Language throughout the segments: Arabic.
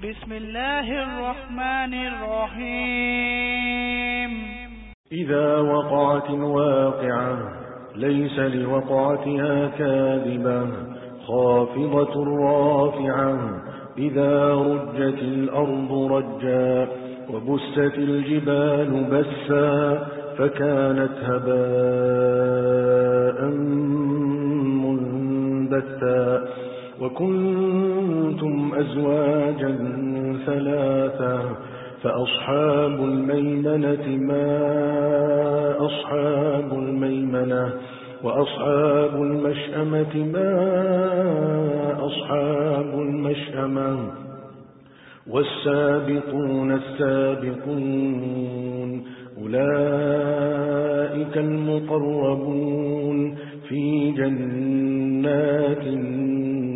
بسم الله الرحمن الرحيم. إذا وقعت الواقعة ليس لوقعتها كاذبة خافضة رافعة. إذا رجت الأرض رجا وبست الجبال بسا فكانت هباء منبثا وكنتم أزواجا ثلاثا فأصحاب الميمنة ما أصحاب الميمنة وأصحاب المشأمة ما أصحاب المشأمة والسابقون السابقون أولئك المقربون في جنات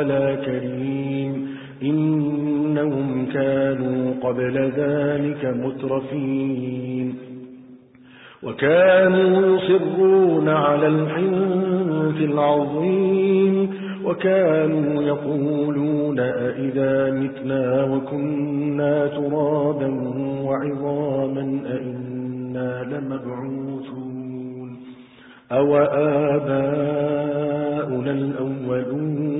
ولا كريم إنهم كانوا قبل ذلك مترفين وكانوا يصرون على الحنف العظيم وكانوا يقولون أئذا متنا وكنا ترابا وعظاما أئنا لمبعوثون أو آباؤنا الأولون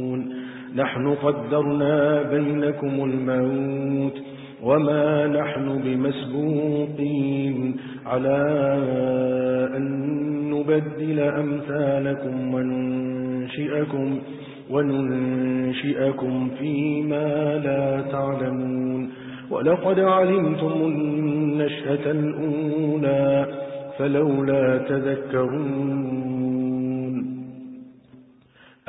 نحن قدرنا بينكم الموت وما نحن بمسبوقين على أن نبدل أمثالكم وننشئكم, وننشئكم فيما لا تعلمون ولقد علمتم النشأة الأولى فلولا تذكرون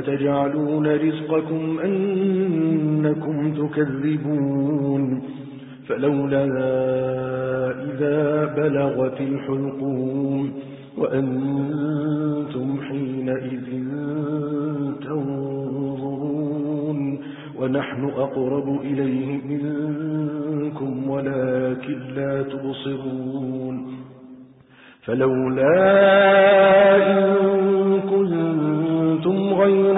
وتجعلون رزقكم أنكم تكذبون فلولا إذا بلغت الحلقوم وأنتم حينئذ تنظرون ونحن أقرب إليه منكم ولكن لا تبصرون فلولا إن